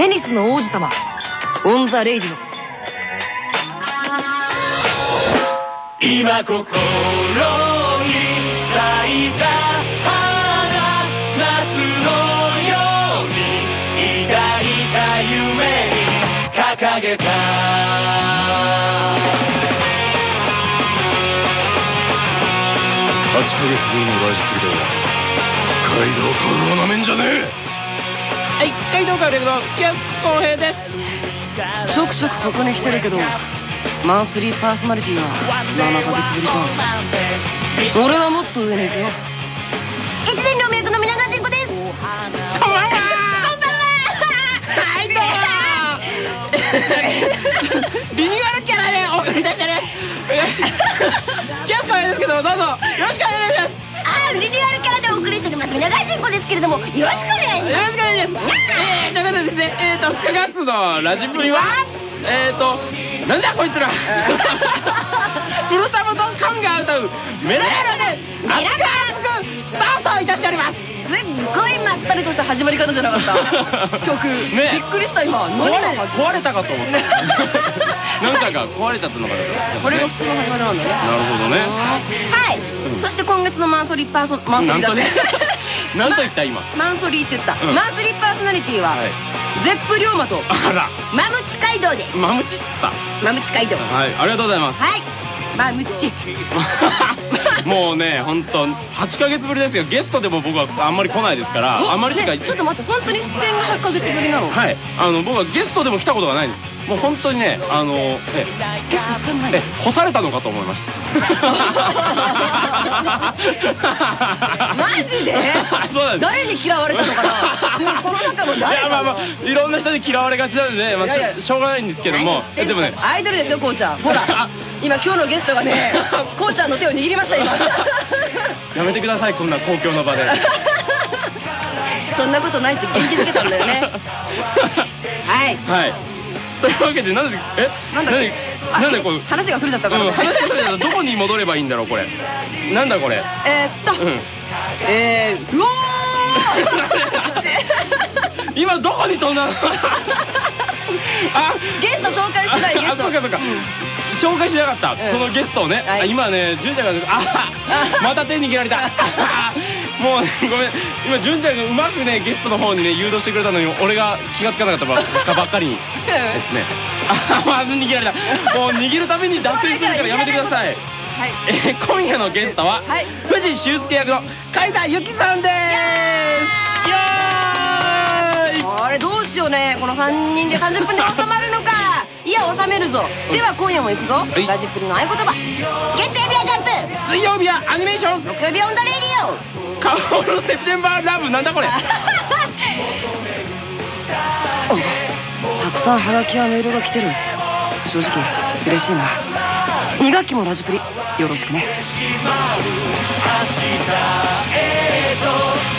テニスの王子様。 On the Radio今心に咲いた花夏のように抱いた夢に掲げた。8ヶ月ぶりのラジプリだカイドウコロナめんじゃねえはい、街道会レグのキャスコ平です。ちょくちょくここに来てるけどマンスリーパーソナリティは7ヶ月ぶりか俺はもっと上に行くよ越前の名の皆さんですこんばんはこんばんははい リニューアルキャラでお送りいたしております。キャスですけども、どうぞよろしくお願いします。あーリニューアルキャラでお送りしております皆川んこですけれどもよろしくお願いします。よろしくお願いします。えー、ということでですね、えーと、9月のラジプリは、えーと、なんだこいつら。プルタブとカンが歌うメラメラで熱く熱くスタートいたしております。すっごいまったりとした始まり方じゃなかった。曲、ね。びっくりした今。壊れ壊れたかと思った。なんかが壊れちゃったのかと思ったこれが普通の始まりなんだね。なるほどね。はい、そして今月のマンソリーパーソマンソリーだねなんと言った今？マンソリーって言った、うん。マンスリーパーソナリティは、はい。ゼップ龍馬とあら。マムチ街道で。マムチっつった？マムチ街道。ははい。ありがとうございます。い。マムチ。もうね本当8ヶ月ぶりですよゲストでも僕はあんまり来ないですからあんまりってかねちょっと待って本当に出演が8ヶ月ぶりなの？はい。あの僕はゲストでも来たことがないんですもう本当にねあのえゲスト1回もないえ干されたのかと思いました。マジで？そうなんです。誰に嫌われたのかな？この中のい誰やまあまあいろんな人に嫌われがちなんで、まあ、しょうがないんですけどもえでもね。アイドルですよこうちゃん。ほら今今日のゲストがね こうちゃんの手を握りました今。やめてくださいこんな公共の場で。そんなことないって元気づけたんだよね。はい。はいというわけでなんでえ？なんだなんでこう？話がそれだったから、うん、話がそれだとどこに戻ればいいんだろうこれ。なんだこれ？えーっと、うん。えー、うおー！今どこに飛んだの？あゲスト紹介してないゲスト。あそうかそうか。紹介しなかった、うん。そのゲストをね、今ね純ちゃんがあまた手握られた もうねごめん。今純ちゃんがうまくねゲストの方にね誘導してくれたのに俺が気がつかなかったばっかりに。えっとね。あまあ握られた。もう握るために脱線するからやめてください。はい。えー今夜のゲストは、はい。藤修介役の海田由紀さんです。イエーイ。あれどうしようね。この3人で30分で収まるのか。いや収めるぞ。では今夜も行くぞ、い。ラジプリの合言葉。月曜日はジャンプ。水曜日はアニメーション。木曜日は On the Radio薫 September Love なんだこれ。たくさんハガキやメールが来てる。正直嬉しいな。2学期もラジプリよろしくね。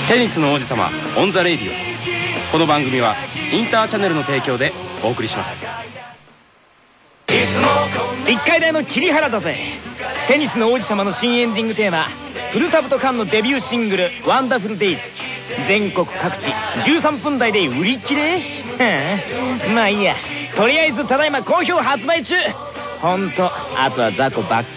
テニスの王子様 On the Radio。この番組はインターチャネルの提供でお送りします。1階台の桐原だぜテニスの王子様の新エンディングテーマプルタブとカンのデビューシングル「ワンダフルデイズ」全国各地13分台で売り切れ？は あまあいいや。とりあえずただいま好評発売中。ほんとあとは雑魚ばっか。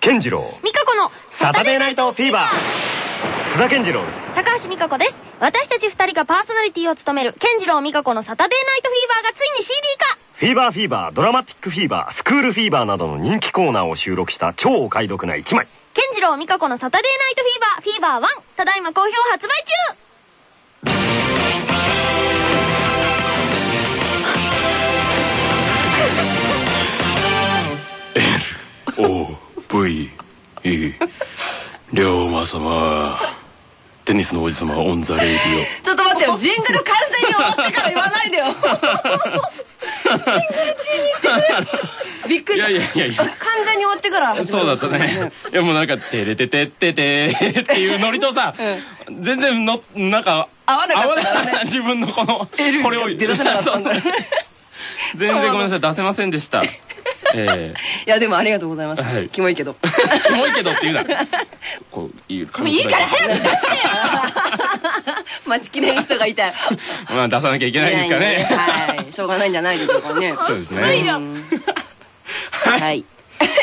健次郎。ミカコのサタデーナイトフィーバー。津田健次郎です。高橋美香子です。私たち二人がパーソナリティを務める健次郎美香子のサタデーナイトフィーバーがついに CD 化フィーバーフィーバードラマティックフィーバースクールフィーバーなどの人気コーナーを収録した超お買い得な1枚。健次郎美香子のサタデーナイトフィーバーフィーバー1ただいま好評発売中。L O V E リョーマ様テニスの王子様 On the Radioちょっと待ってよジングル完全に終わってから言わないでよびっくり。したいやいやいやいや。完全に終わってから始まそうだったね。いやもうなんか、てれててっててっていうノリとさ、全然の、なんか、合わなかった 自分のこの、これを出せなかったんだ。ね そう全然ごめんなさい、出せませんでした。え いやでもありがとうございます、はいキモいけどえキモいけどって言うな。こう、いいもういいから早く出してよ 待ちきれん人がいたよ。まあ出さなきゃいけないんですかね。はい。しょうがないんじゃないでしょうかね。そうですね。うんはい。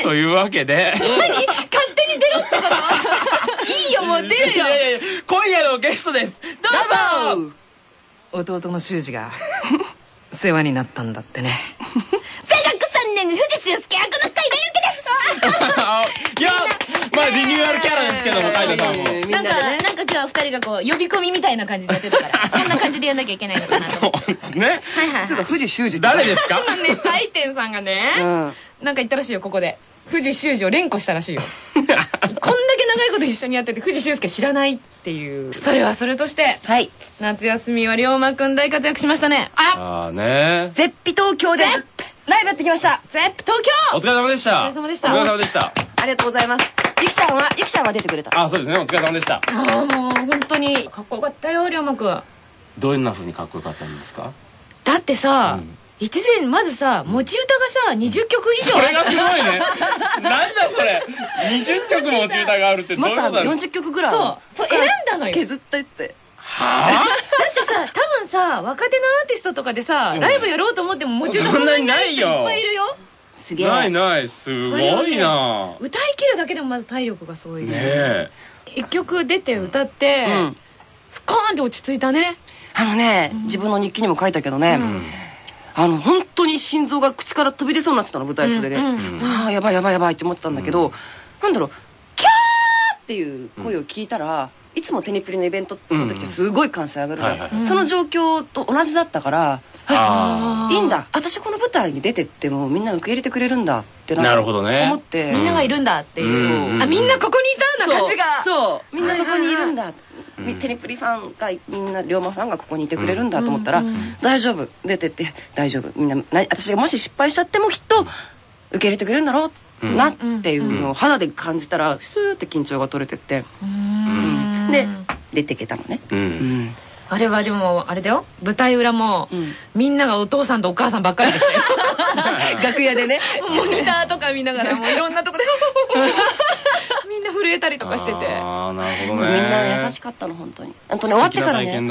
というわけで。何？勝手に出ろってこと？いいよもう出るよいやいやいや今夜のゲストです。どうぞ弟の修二が世話になったんだってね小学3年の藤修介役の海田いや、まあリニューアルキャラですけども、カイトさんも。なんかなんか今日は二人がこう呼び込みみたいな感じでやってたから そんな感じでやんなきゃいけないのかなとそうですね。はいはいそうか、はい富士修二誰ですか？今ね大天さんがね、うん。なんか言ったらしいよここで藤修二を連呼したらしいよ こんだけ長いこと一緒にやってて藤修介知らないっていうそれはそれとしてはい。夏休みは龍馬くん大活躍しましたねあああね。ゼッピ東京でライブやってきました。ゼップ東京お疲れ様でした。お疲れ様でしたお疲れ様でした。ありがとうございます。ゆきちゃんは、ゆきちゃんは出てくれた。あ、そうですね。お疲れ様でした。ああもう本当にかっこよかったよ龍馬くんどんな風にかっこよかったんですか？だってさ、うん一前まずさ持ち歌がさ20曲以上それがすごいね。なんだそれ。20曲も中歌があるってどういうことだろう40曲ぐらい。そうそう選んだのよ削ってって。はだってさ多分さ若手のアーティストとかでさ、うんライブやろうと思っても持ち歌そんなにないよいっぱいいるよすげえ。ないない。すごいな。歌い切るだけでもまず体力がすごいねねえ。一曲出て歌って、うん。スコーンって落ち着いたねあのね、自分の日記にも書いたけどね、うんあの、本当に心臓が口から飛び出そうになってたの、舞台袖で。うんうんああ、やばいやばいやばいって思ってたんだけど、うんなんだろう、キャーっていう声を聞いたら、いつもテニプリのイベントの時ってすごい歓声上がるその状況と同じだったから、あいいんだ。私この舞台に出てってもみんな受け入れてくれるんだってなるほどね。思って、みんながいるんだっていう、うんあみんなここにいたんだ感じが。そう。みんなここにいるんだ、うんテニプリファンがみんな龍馬ファンがここにいてくれるんだと思ったら、大丈夫。出てって大丈夫。みんなな私がもし失敗しちゃってもきっと受け入れてくれるんだろううんなっていうのを肌で感じたらスーって緊張が取れてって、ううん。ん。で出てけたのね、う。うんんあれはでもあれだよ。舞台裏も、うん。みんながお父さんとお母さんばっかりでしたよ。楽屋でね。モニターとか見ながらもういろんなとこで みんな震えたりとかしてて。ああ、なるほみんどね。な優しかったの本当に。本当に終わってからね。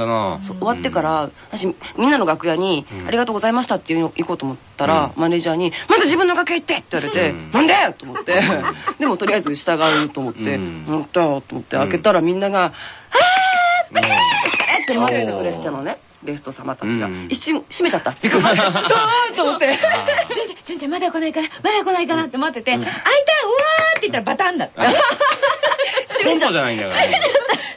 終わってから私みんなの楽屋にうん「ありがとうございました」って行こうと思ったら、うマネージャーに「まず自分の楽屋行って!」って言われて「うん。なんで?」と思って。でもとりあえず従うと思って。うん「本当よ」と思ってうん開けたらみんながうん「えっ!」って待っててくれてたのねゲスト様たちが、うん一瞬閉めちゃった。びっくりした。あーと思って。純ちゃん純ちゃんまだ来ないかな。まだ来ないかなって待ってて「うん。開いた。うわー!」って言ったらバタンだったコントじゃないん。だからね。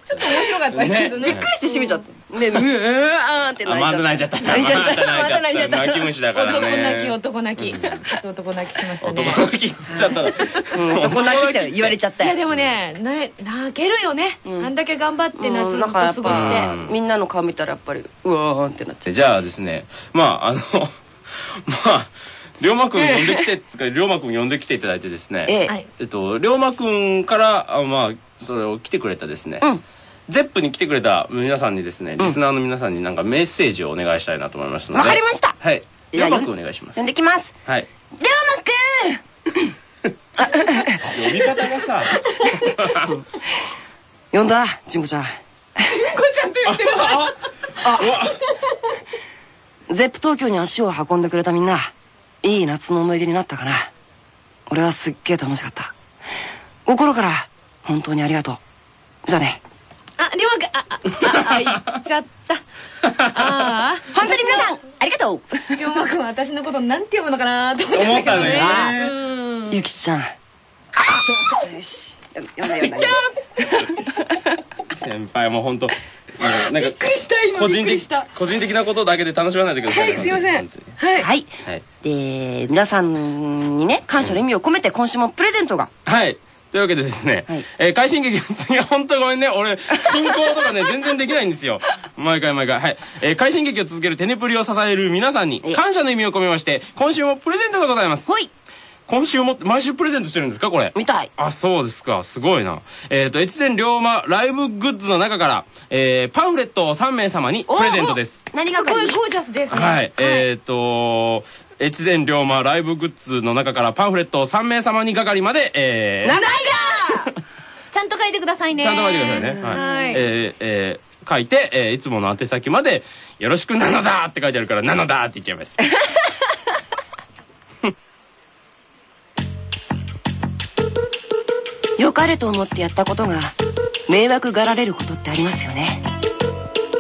ちょっと面白かったけどね。びっくりして閉めちゃった。でうーってあ、まだ泣いちゃった。泣いちゃった。泣いちゃった。泣き虫だから男ね。泣き男泣き。うん。ちょっと男泣きしましたね。男泣きっつっちゃった男泣きって言われちゃったよ。いやでもねな泣けるよね、うん。あんだけ頑張って夏ずっと過ごして、うん。みんなの顔見たらやっぱりうわーってなっちゃう。じゃあですね、まあ、あの、まあ、龍馬くん呼んできて、つか、龍馬くん呼んできていただいてですね、ええ。はい。えっと、龍馬くんから、あまあ、それを来てくれたですね、うん。ゼップに来てくれた皆さんにですね、リスナーの皆さんになんかメッセージをお願いしたいなと思いますので。わかりました。はい。龍馬くんお願いします。呼。んできます。はい。龍馬くん。呼び方がさ、呼んだ純子ちゃん。こちゃんって言ってる ゼップ東京に足を運んでくれたみんないい夏の思い出になったかな。俺はすっげえ楽しかった。心から本当にありがとう。じゃあね。あ龍馬くんああああ言っちゃった。ああ本当に皆さんありがとう。龍馬くんは私のことなんて呼ぶのかなと思ってたけどね。思ったゆきちゃん。よし。呼んだ呼んだ 先輩も本当なんかびっくりした今個人的個人的なことだけで楽しまないでくださ。はいいすいませんはいはいはい。で皆さんにね感謝の意味を込めて今週もプレゼントがはい。というわけでですね、はいえー快進撃の次は本当ごめんね、俺、進行とかね、全然できないんですよ。毎回毎回。はい。えー快進撃を続けるテネプリを支える皆さんにえ、感謝の意味を込めまして、今週もプレゼントがございます。ほい今週も、毎週プレゼントしてるんですかこれ？見たいあ、そうですか。すごいな。えっ、と、越前龍馬ライブグッズの中から、えーパンフレットを3名様にプレゼントです。す何がかいい？ごいゴージャスですねはい。えっ、と、越前龍馬ライブグッズの中からパンフレットを3名様に係まで、えー長い ちゃんと書いてくださいねちゃんと書いてくださいね。はいえーえー書いて、えーいつもの宛先まで、よろしくなのだって書いてあるから、なのだって言っちゃいます。良かれと思ってやったことが迷惑がられることってありますよね。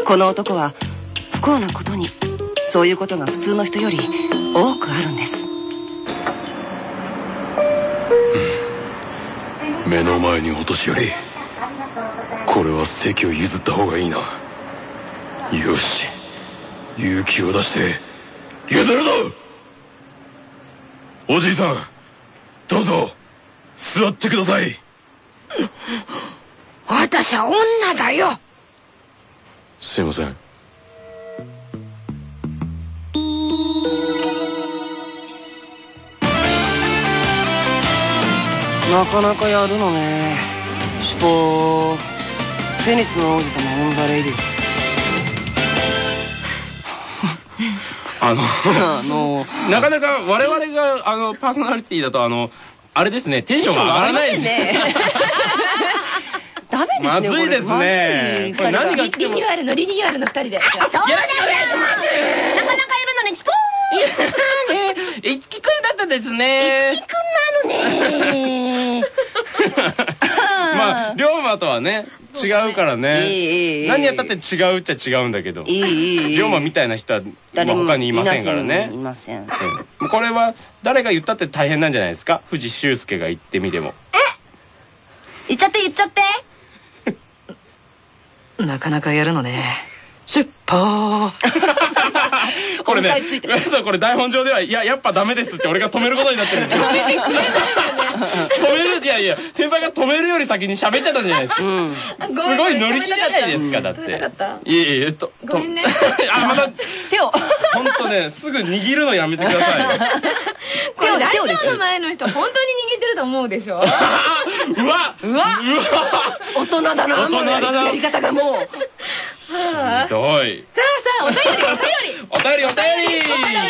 この男は不幸なことにそういうことが普通の人より多くあるんです。うん。目の前にお年寄り。これは席を譲った方がいいな。よし。勇気を出して譲るぞ！おじいさんどうぞ。座ってください。私は女だよ。すいません。なかなかやるのね。シュポーテニスの王子様 On the Radio。あの、オ あのなかなか我々が、あの、パーソナリティだと、あの、あれですね、テンションが上がらないですね。ダメですねまずいですね。これ何が来てもリニューアルのリニューアルの二人で。そうだよなかなかやるのねチポーンいつきくんだったですね。くんなのねまあ、龍馬とはね、違うからね。い何やったって違うっちゃ違うんだけど。龍馬みたいな人は今他にいませんからねい。ませんこれは誰が言ったって大変なんじゃないですか？藤修介が言ってみても。言っちゃって言っちゃって なかなかやるのね。出発。これね音階ついて。る、そう、これ台本上では、いや、やっぱダメですって俺が止めることになってるんですよ。止める、いやいや、先輩が止めるより先に喋っちゃったんじゃないですか。うん。すごい乗り気じゃないですか、だって。いえいえ、と、ごめんね。と あ、また、手を。ほんとね、すぐ握るのやめてくださいよ。これラジオの前の人本当に握ってると思うでしょ。うわうわ。大人だな大人だな。やり方がもう。はあひどい。さあさあお便りお便り。お便り お便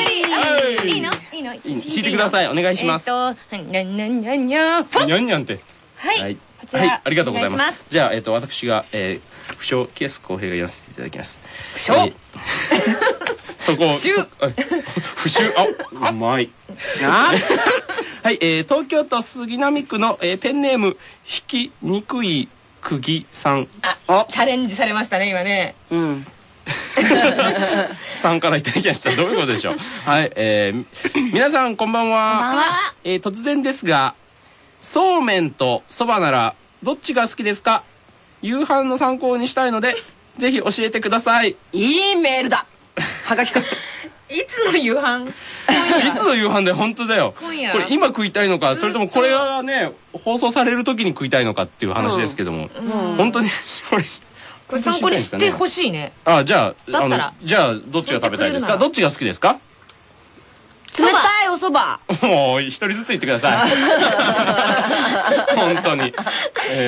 り。はい。いいの？いいの？い弾いてください。お願いします。えっとにゃんにゃんにゃんにゃん。にゃんにゃんって。はい。こちら。はい、ありがとうございます。じゃあ、えっ、と、私が、えー、不詳、ケース公平が言わせていただきます。不詳？そこを。不詳あ不醜、あ、うまい。はい、えー、東京都杉並区の、えー、ペンネーム、引きにくい釘さん。あチャレンジされましたね今ねうん さんからいただきました。どういうことでしょう。はい、えー、皆さんこんばんは。こんばんはえー突然ですが、そうめんとそばならどっちが好きですか？夕飯の参考にしたいので、ぜひ教えてください。いいいメールだはがきか いつの夕飯？つの夕飯で本当だよ。これ今食いたいのか、それともこれがね、放送される時に食いたいのかっていう話ですけども。うん。本当に、これ、これ参考にしてほしいね。あ、じゃあ、あの、じゃあ、どっちが食べたいですか？どっちが好きですか？冷たいおそばもう一人ずつ言ってください。本当に。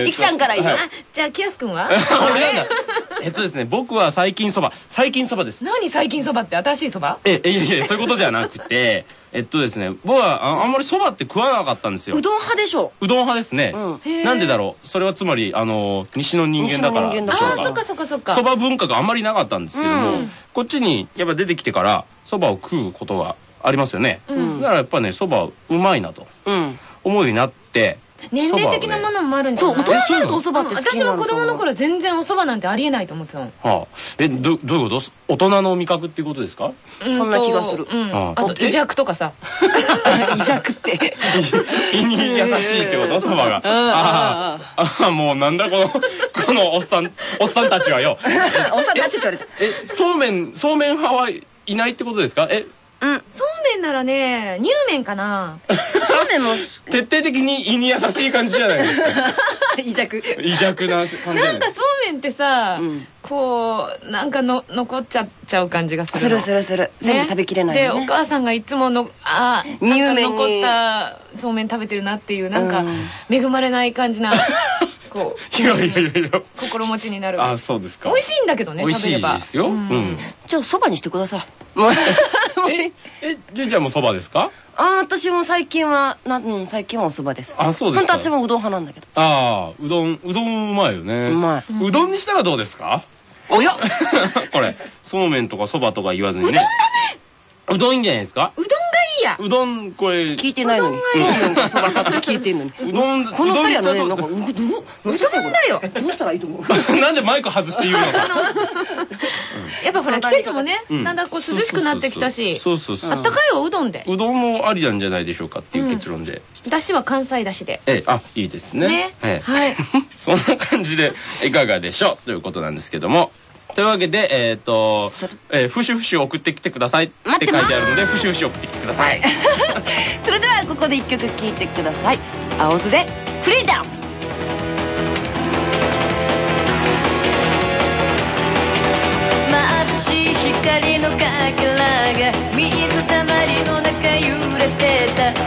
いきちゃんからいいはあじゃあキヤス君は？えっとですね、僕は最近そば。最近そばです。何最近そばって新しいそばえ、えいやいや、そういうことじゃなくて、えっとですね、僕はああんまりそばって食わなかったんですよ。う。どん派でしょう。どん派ですね。なんでだろう？それはつまり、あの、西の人間だからあか。らーそっかそっかそっか。そば文化があんまりなかったんですけども、うん。こっちにやっぱ出てきてからそばを食うことがありますよね。うん。だからやっぱね、そばうまいなとうん。思うようになって、年齢的なものもあるんじゃそうない大人になるとおそばって好き私になるとも子供の頃全然おそばなんてありえないと思ってたの。はあ、えどどういうこと？大人の味覚っていうことですか？そんな気がする。うん。ああ。とえ胃弱とかさ。胃弱って。胃に優しいってこと？そばが。ああ、あもうなんだこの、このおっさん、おっさんたちはよ。おさたちって言われたえ、そうめん、そうめん派はいないってことですか？え、うん。そうめんならね乳麺かな。そうめんも徹底的に胃に優しい感じじゃないですか。胃弱。胃弱な感じなんかそうめんってさ、うん。こうなんかの残っちゃっちゃう感じがするの。するするする。全部食べきれないでお母さんがいつものあー乳麺残ったそうめん食べてるなっていうなんかうん。恵まれない感じな こういやいやいやいや。心持ちになる。あ、そうですか。美味しいんだけどね美味しいですよ。うん。じゃあそばにしてください。も うえ、え、じゃあじゃあもうそばですか？あ私も最近はなうん最近はおそばです。あ、そうですか。本当私もうどん派なんだけど。ああ、うどん、うどんうまいよね。うまい。うどんにしたらどうですか？おや？これそうめんとかそばとか言わずにね。うどんいいんじゃないですか？うどんがいいや。うどんこれ。聞いてないのに。そうめんかそばかって聞いてんのに。うどんこの二人はねなんかうどうどうしたらいいだよ。どうしたらいいと思う？なんでマイク外して言うの？さやっぱほら季節もねうん。だんだんこう涼しくなってきたしそうそうそうあったかいおうどんで。うどんもありなんじゃないでしょうかっていう結論で、だしは関西だしで。ええあいいですね。ね。ええ。はい。そんな感じでいかがでしょう？ということなんですけどもというわけでえっ、とそれ。えー、ふしふし送ってきてくださいって書いてあるのでふしふし送ってきてください。それではここで一曲聴いてください。青津でフリーダム眩しい光のかけらが水たまりの中揺れてた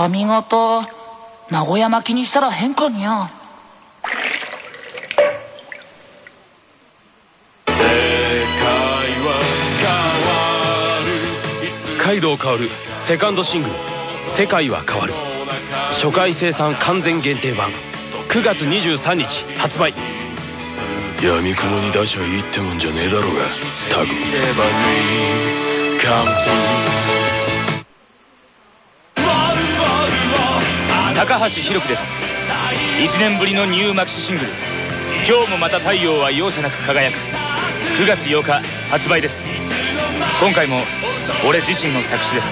髪型名古屋巻きにしたら変かにゃ。カイドウ薫セカンドシングル「世界は変わる」初回生産完全限定版。9月23日発売。闇雲に出しゃいいってもんじゃねえだろうがタグ高橋宏樹です。1年ぶりのニューマキシシングル「今日もまた太陽は容赦なく輝く」9月8日発売です。今回も俺自身の作詞です。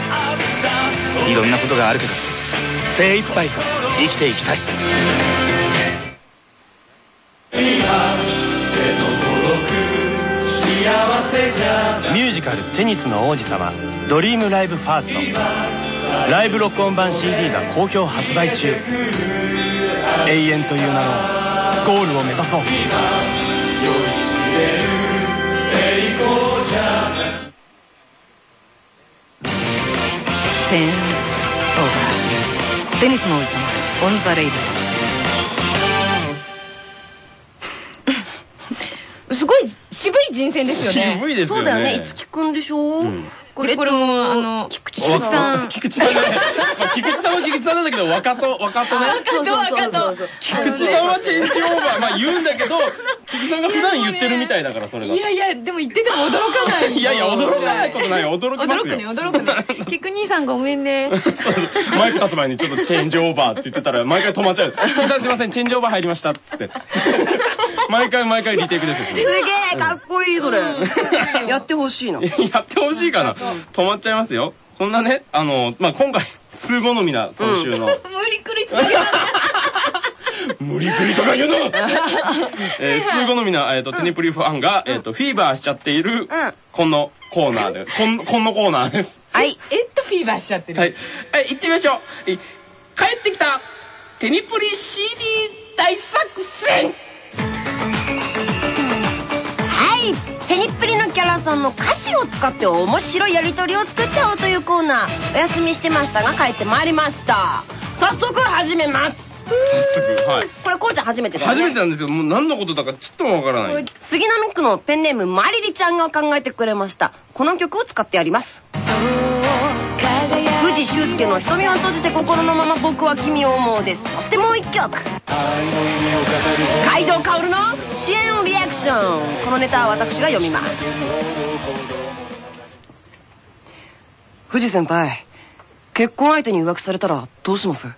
いろんなことがあるけど精一杯生きていきたい。ミュージカル「テニスの王子様ドリームライブファースト」ライブ録音版 CD が好評発売中。永遠という名のゴールを目指そう。センスオーバーテニスの王子様 On the Radio すごい渋い人選ですよね。渋いですよね。そうだよね。五木くんでしょ、んこれこれもあの菊池さん。菊池さん菊池さんは菊池さんなんだけど若と若とね。そうそうそうそうそう。菊池さんはチェンジオーバー。まあ言うんだけど菊池さんが普段言ってるみたいだからそれが。いやいやでも言ってても驚かない。いやいや驚かないことない。よ驚きますよ。驚くね驚くね。菊兄さんごめんね。マイク立つ前にちょっとチェンジオーバーって言ってたら毎回止まっちゃう「菊池さんすいませんチェンジオーバー入りました」っつって。毎回毎回リテイクですよ。すげえかっこいいそれ。やってほしいな。やってほしいかな止まっちゃいますよ。そんなねあのまあ今回通好みな今週の、無理くりつなげた無理くりとか言うの。えー、通好みな、えー、とテニプリファンが、えー、とフィーバーしちゃっている、このコーナーで。こんこんのコーナーです。はい。えっとフィーバーしちゃってる？はい、はい、行ってみましょう。え帰ってきたテニプリ CD 大作戦はいテニプリのキャラさんの歌詞を使って面白いやりとりを作っちゃおうというコーナー。お休みしてましたが帰ってまいりました。早速始めます。早速はい。これこうちゃん初めてだよね。初めてなんですよ。もう何のことだかちっともわからない。杉並区のペンネームマリリちゃんが考えてくれました。この曲を使ってやります藤修介の瞳を閉じて心のまま僕は君を思うです。そしてもう一曲。街道薫の支援リアクション。こののネタは私が読みます。藤先輩結婚相手に浮気されたらどうします？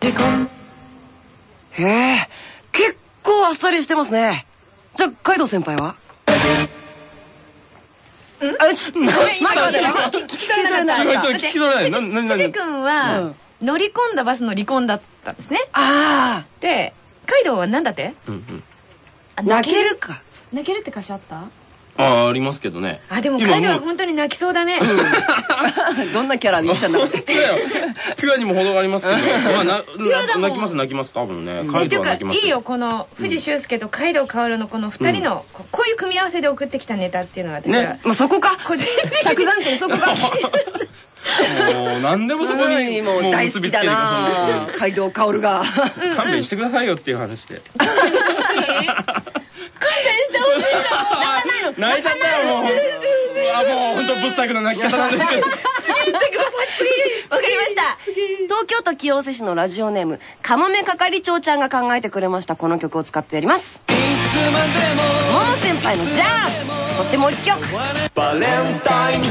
離婚。へえ結構あっさりしてますね。じゃあカイドウ先輩は？聞き取れなかった。聞き取れない。ななな藤君は乗り込んだバスの離婚だったんですね。あでカイドウは何だって？泣けるか。泣けるって歌詞あった？ああありますけどね。あでも今カイドウは本当に泣きそうだね。どん。なキャラにしたんだろうピュアよピュアにも程がありますけどまあなな泣きます泣きます多分ね。カイっていうかドウは泣きますいいよこの藤修介とカイドウ薫のこの二人のこうこういう組み合わせで送ってきたネタっていうのは私はね。まあそこか。個人的着に眼点そこか。もう何でもそこにもう大好きだな結街道薫が。び勘弁してくださいよっていう話で 泣いちゃったよ。もうあもう本当ぶっさくな泣き方なんですけどわかりました東京都清瀬市のラジオネームかもめ係長ちゃんが考えてくれました。この曲を使ってやります。もも先輩の「ジャン」そしてもう一曲バレンタインデ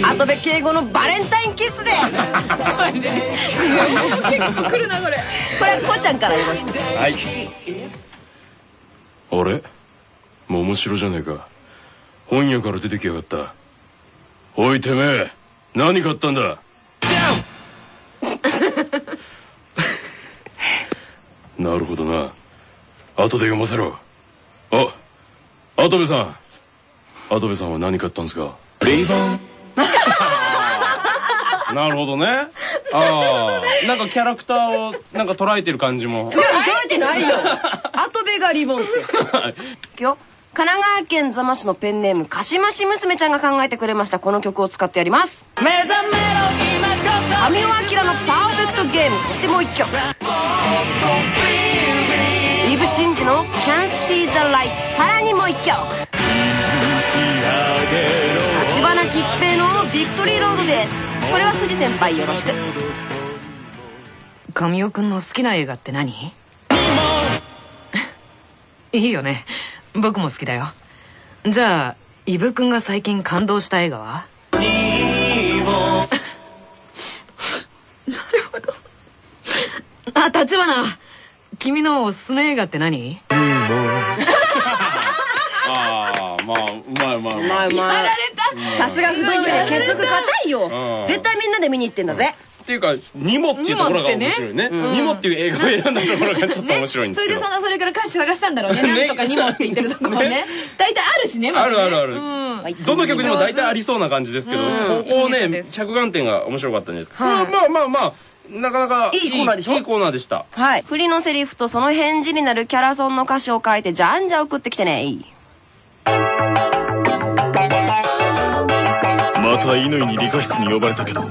ー後部敬語のバレンタインキスです。結構来るなこれこれはこうちゃんからよろしくはいあれ？桃城じゃねえか。本屋から出てきやがった。おいてめえ何買ったんだ？なるほどな。後で読ませろ。あ跡部さん。跡部さんは何買ったんですか？リボン。なるほどね。ああなんかキャラクターをなんか捉えてる感じも。捉えてないよ後部がリボンって。よ。神奈川県座間市のペンネームかしまし娘ちゃんが考えてくれました。この曲を使ってやります。目覚めろ今こそ神尾明のパーフェクトゲームそしてもう一曲。イブ・シンジの Can't See the Light さらにもう一曲。立花吉平のビクトリーロードです。これは藤先輩よろしく。神尾くんの好きな映画って何？いいよね。僕も好きだよ。じゃあイブくんが最近感動した映画は？なるほど。あ立花。君のおすすめ映画って何？ああまあうまいうまいううまい。うまいさすが不動で結束硬いよ。うん。絶対みんなで見に行ってんだぜっていうかニモっていうところが面白いね。ね。ニモっていう映画を選んだところがちょっと面白いんですけど。それでそのそれから歌詞探したんだろうね。ね。なんとかにもって言ってるところね。ね。大体あるしねまあるあるある。うん。どの曲にも大体ありそうな感じですけど、うん。ここをね着眼点が面白かったんですけど、はい。まあまあまあなかなかいいコーナーでしょ？いいコーナーでした。はい。振りのセリフとその返事になるキャラソンの歌詞を書いてじゃんじゃ送ってきてね。また乾に理科室に呼ばれたけど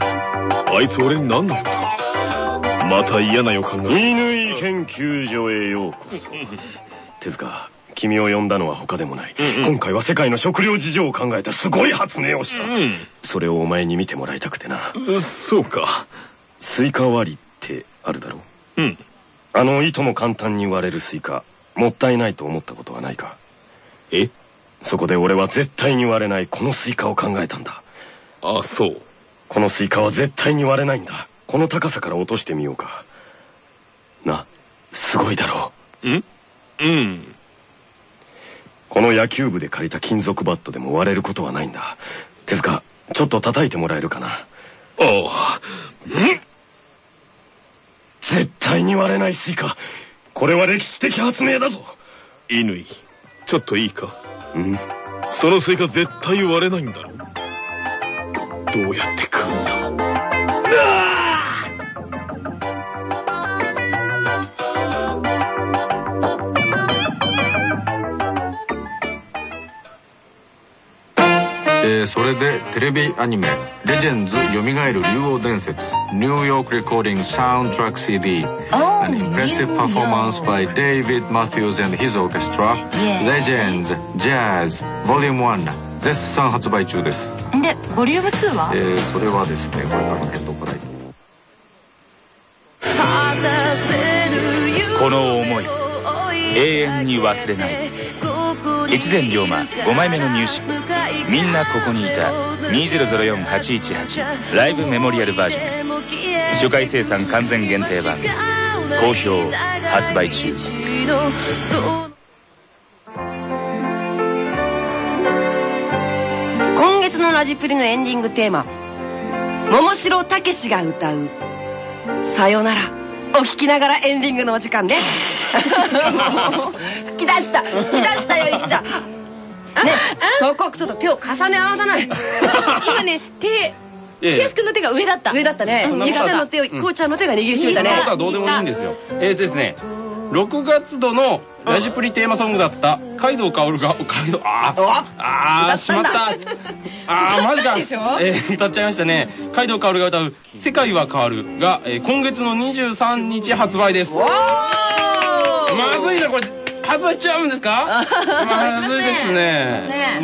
あいつ俺に何の？用だまた嫌な予感が乾研究所へようこそ。手塚君を呼んだのは他でもない、今回は世界の食料事情を考えたすごい発明をした、それをお前に見てもらいたくてな。うんそうか。スイカ割りってあるだろ？ううん。あのいとも簡単に割れるスイカもったいないと思ったことはないか？え？そこで俺は絶対に割れないこのスイカを考えたんだ。あそうこのスイカは絶対に割れないんだ。この高さから落としてみようか。なすごいだろう。ん？うん。この野球部で借りた金属バットでも割れることはないんだ。手塚ちょっと叩いてもらえるかな。ああ。絶対に割れないスイカ。これは歴史的発明だぞ。乾ちょっといいか？うん？そのスイカ絶対割れないんだろどうやって来るんだえー、それでテレビアニメ「レジェンズよみがえる竜王伝説」「ニューヨーク・レコーディング・サウンドトラック CD」「アニメッセパフォーマンス」by デイビッド・マティーズ &His Orchestra「レジェンズ・ジャズ・ボリューム1」絶賛発売中です。でボリューム2は？えーそれはですねこれからの検討課題この思い永遠に忘れない。越前龍馬5枚目のニューシップ「みんなここにいた。2004818ライブメモリアルバージョン」初回生産完全限定版。好評発売中月のラジプリのエンディングテーマ桃城武史が歌う「さよなら」を聞きながらエンディングのお時間です。吹き出した吹き出したよいきちゃん。ねそこちょっと手を重ね合わさない。今ね手ええ。キヤス君の手が上だった。上だったね。うんゆきちゃんの手をこうちゃんの手が握りしめたね。そんなことはどうでもいいんですよ。えーとですね6月度のラジプリテーマソングだった「カイドウ薫がカイドウ。あーあーしまった。あーマジか。えー歌っちゃいましたね。カイドウ薫が歌う「世界は変わる」が、えー今月の23日発売です。まずいなこれ。発売しちゃうんですか？まずいですね。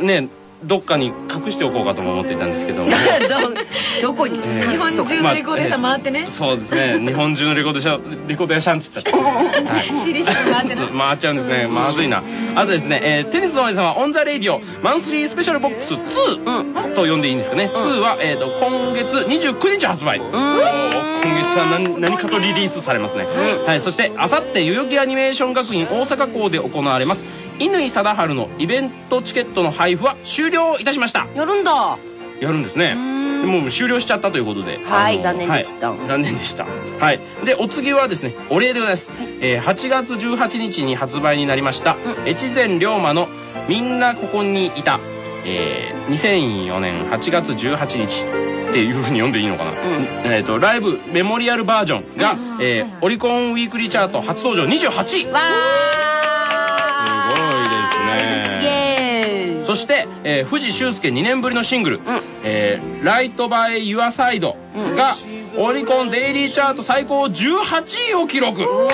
うんねどっかに隠しておこうかとも思っていたんですけど。も どどこに？えー日本中のレコード屋さん回ってね。そうですね。日本中のレコードシャレコード屋さんって言ったら。はいしりしり回ってね。回っちゃうんですね。まずいな。あとですね、えーテニスの王子様 On the Radio Monthly Special Box 2と呼んでいいんですかね、2は、えー、と今月29日発売、今月は何何かとリリースされますね、はい、そしてあさって代々木アニメーション学院大阪校で行われます乾貞治のイベントチケットの配布は終了いたしました。やるんだ。やるんですね。もう終了しちゃったということで。はい残念でした。はい残念でした。はい。でお次はですねお礼でございます、えー8月18日に発売になりました越前龍馬の「みんなここにいた」えー2004年8月18日っていうふうに読んでいいのかな、えー、とライブメモリアルバージョンが、えーオリコンウィークリーチャート初登場。28位。わすごいですそして、えー、藤修介2年ぶりのシングル「えーライトバイユアサイドがオリコンデイリーチャート最高18位を記録。すごい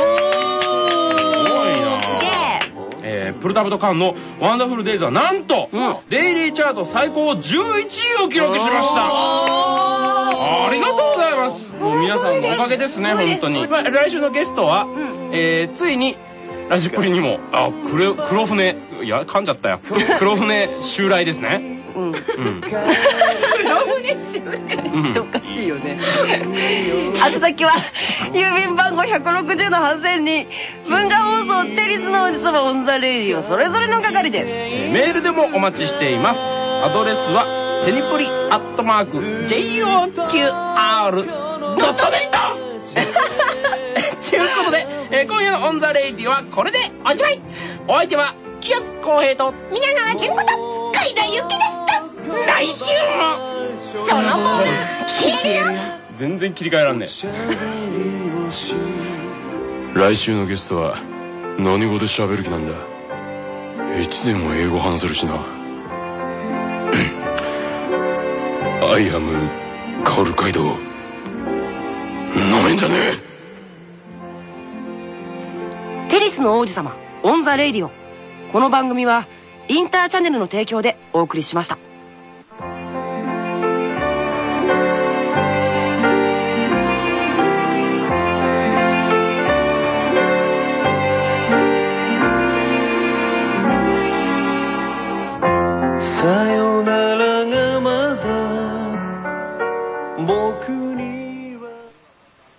な。すげえ。えープルタブとカンの「ワンダフルデイズはなんと、デイリーチャート最高11位を記録しました。ありがとうございますもう皆さんのおかげですね本当に、まあ、来週のゲストは、えー。ついにラジプリにも。あ黒黒船。いや噛んじゃったよ。黒船。襲来ですね。うん。うん。うん。おかしいよね。宛先は、郵便番号160の8000に、文化放送テニスの王子様 On the Radio それぞれの係です。えーメールでもお待ちしています。アドレスはテニプリアットマーク JOQR ドットネットということで、えー今夜の On the Radio はこれでおしまい。お相手は喜安浩平と皆川純子と甲斐田ゆきでした。来週もそのボール消える全然切り替えらんね来週のゲストは何語で喋る気なんだ。越前も英語話せるしな。アイアムカオル街道なめんじゃねえ。テニスの王子様 On the Radio この番組は、インターチャネルの提供でお送りしました。